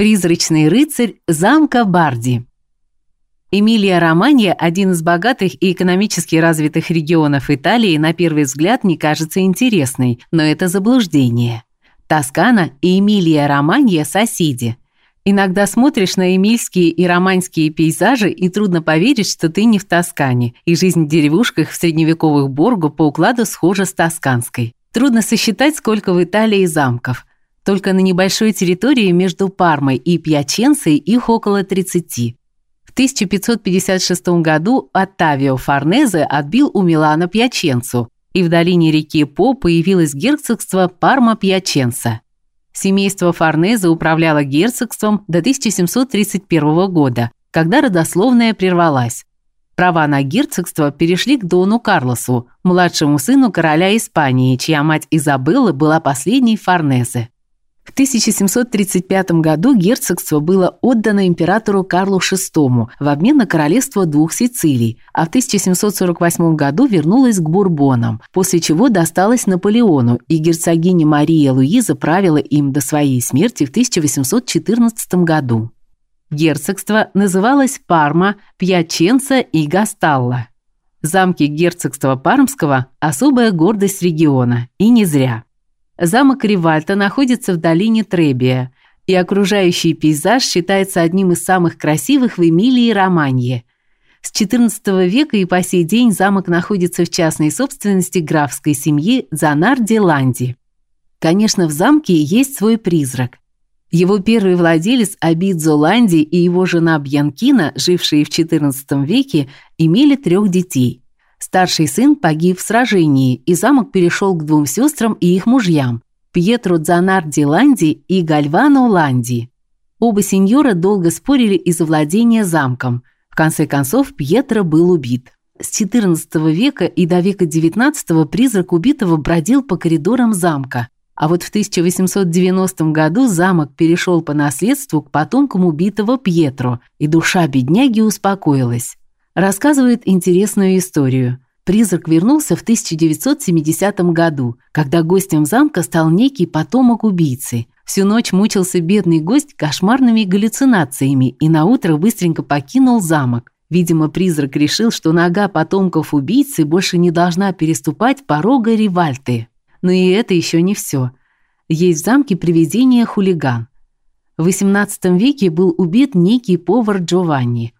Призрачный рыцарь замка Барди. Эмилия-Романья – один из богатых и экономически развитых регионов Италии, на первый взгляд не кажется интересной, но это заблуждение. Тоскана и Эмилия-Романья – соседи. Иногда смотришь на эмильские и романские пейзажи, и трудно поверить, что ты не в Тоскане, и жизнь в деревушках в средневековых Борго по укладу схожа с тосканской. Трудно сосчитать, сколько в Италии замков. Только на небольшой территории между Пармой и Пьяченцей их около 30. В 1556 году Оттавио Форнезе отбил у Милана Пьяченцу, и в долине реки По появилось герцогство Парма-Пьяченца. Семейство Форнезе управляло герцогством до 1731 года, когда родословная прервалась. Права на герцогство перешли к Дону Карлосу, младшему сыну короля Испании, чья мать Изабелла была последней Форнезе. В 1735 году герцогство было отдано императору Карлу VI в обмен на королевство двух Сицилий, а в 1748 году вернулось к Бурбонам, после чего досталось Наполеону, и герцогиня Мария Луиза правила им до своей смерти в 1814 году. Герцогство называлось Парма, Пьяченца и Гасталла. Замки герцогства Пармского – особая гордость региона, и не зря. Замок Ривальто находится в долине Требия, и окружающий пейзаж считается одним из самых красивых в Эмилии-Романье. С XIV века и по сей день замок находится в частной собственности графской семьи Занарди-Ланди. Конечно, в замке есть свой призрак. Его первый владелец Абидзо Ланди и его жена Бьянкина, жившие в XIV веке, имели трех детей. Старший сын погиб в сражении, и замок перешел к двум сестрам и их мужьям – Пьетро Дзанарди Ланди и Гальвано Ланди. Оба сеньора долго спорили из-за владения замком. В конце концов, Пьетро был убит. С XIV века и до века XIX призрак убитого бродил по коридорам замка, а вот в 1890 году замок перешел по наследству к потомкам убитого Пьетро, и душа бедняги успокоилась рассказывает интересную историю. Призрак вернулся в 1970 году, когда гостем замка стал некий потомок убийцы. Всю ночь мучился бедный гость кошмарными галлюцинациями и на утро быстренько покинул замок. Видимо, призрак решил, что нога потомков убийцы больше не должна переступать порога Ривальты. Но и это еще не все. Есть в замке привидение хулиган. В XVIII веке был убит некий повар Джованни –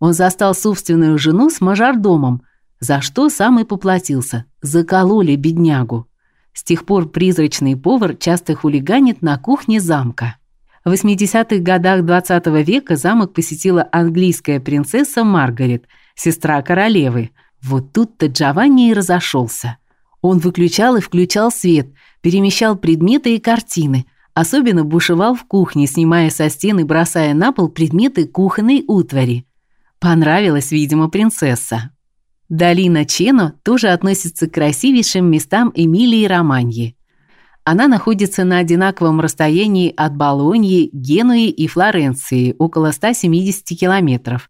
он застал собственную жену с мажордомом, за что сам и поплатился. Закололи беднягу. С тех пор призрачный повар часто хулиганит на кухне замка. В 80-х годах 20 -го века замок посетила английская принцесса Маргарет, сестра королевы. Вот тут-то Джованни и разошелся. Он выключал и включал свет, перемещал предметы и картины, особенно бушевал в кухне, снимая со стен и бросая на пол предметы кухонной утвари. Понравилась, видимо, принцесса. Долина Чено тоже относится к красивейшим местам Эмилии-Романьи. Она находится на одинаковом расстоянии от Болоньи, Генуи и Флоренции, около 170 километров.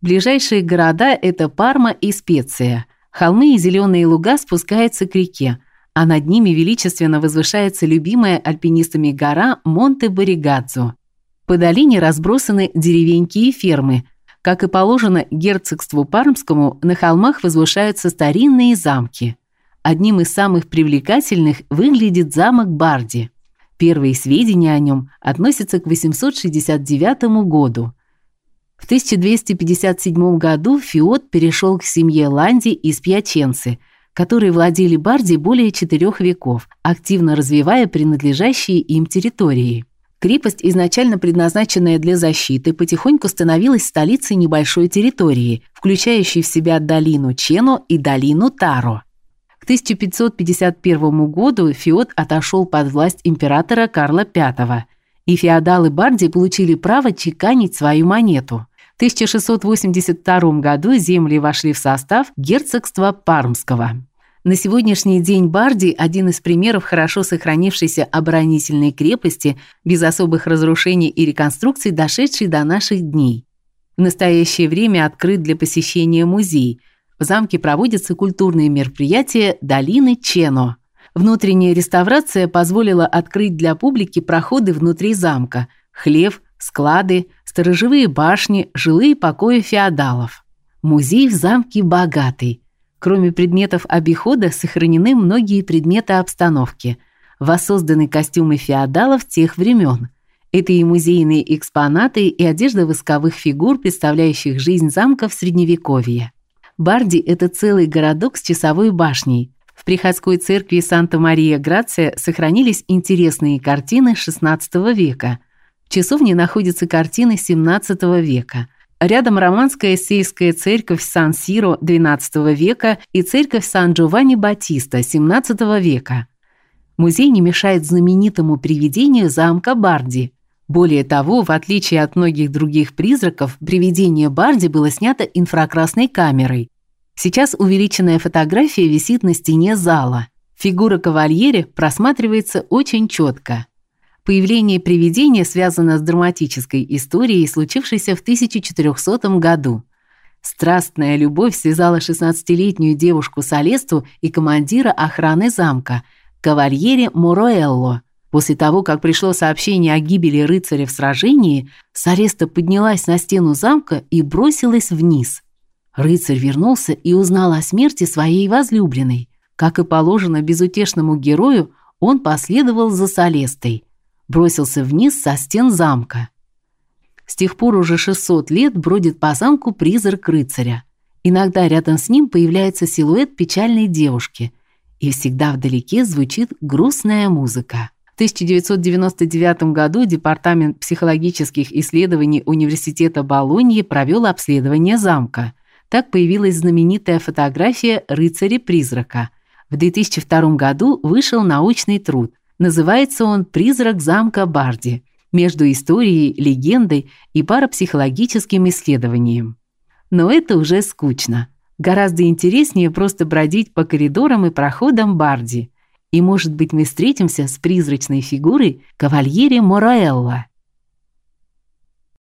Ближайшие города – это Парма и Специя. Холмы и зеленые луга спускаются к реке, а над ними величественно возвышается любимая альпинистами гора Монте-Боригадзо. По долине разбросаны деревеньки и фермы – как и положено герцогству Пармскому, на холмах возвышаются старинные замки. Одним из самых привлекательных выглядит замок Барди. Первые сведения о нем относятся к 869 году. В 1257 году Фиот перешел к семье Ланди из Пьяченцы, которые владели Барди более четырех веков, активно развивая принадлежащие им территории. Крепость, изначально предназначенная для защиты, потихоньку становилась столицей небольшой территории, включающей в себя долину Чено и долину Таро. К 1551 году Феод отошел под власть императора Карла V, и феодалы Барди получили право чеканить свою монету. В 1682 году земли вошли в состав герцогства Пармского. На сегодняшний день Барди – один из примеров хорошо сохранившейся оборонительной крепости без особых разрушений и реконструкций, дошедшей до наших дней. В настоящее время открыт для посещения музей. В замке проводятся культурные мероприятия долины Чено. Внутренняя реставрация позволила открыть для публики проходы внутри замка – хлев, Склады, сторожевые башни, жилые покои феодалов. Музей в замке богатый. Кроме предметов обихода сохранены многие предметы обстановки. Воссозданы костюмы феодалов тех времен. Это и музейные экспонаты, и одежда восковых фигур, представляющих жизнь замка в средневековье. Барди это целый городок с часовой башней. В приходской церкви Санта-Мария-Грация сохранились интересные картины XVI века. В часовне находятся картины XVII века. Рядом романская сельская церковь Сан-Сиро XII века и церковь Сан-Джованни-Батиста XVII века. Музей не мешает знаменитому привидению замка Барди. Более того, в отличие от многих других призраков, привидение Барди было снято инфракрасной камерой. Сейчас увеличенная фотография висит на стене зала. Фигура кавальери просматривается очень четко. Появление привидения связано с драматической историей, случившейся в 1400 году. Страстная любовь связала 16-летнюю девушку Солесту и командира охраны замка, кавальере Мороэлло. После того, как пришло сообщение о гибели рыцаря в сражении, Сареста поднялась на стену замка и бросилась вниз. Рыцарь вернулся и узнал о смерти своей возлюбленной. Как и положено безутешному герою, он последовал за Солестой бросился вниз со стен замка. С тех пор уже 600 лет бродит по замку призрак рыцаря. Иногда рядом с ним появляется силуэт печальной девушки, и всегда вдалеке звучит грустная музыка. В 1999 году Департамент психологических исследований Университета Болоньи провел обследование замка. Так появилась знаменитая фотография рыцаря-призрака. В 2002 году вышел научный труд – Называется он «Призрак замка Барди» между историей, легендой и парапсихологическим исследованием. Но это уже скучно. Гораздо интереснее просто бродить по коридорам и проходам Барди. И, может быть, мы встретимся с призрачной фигурой кавальери Мораэлла.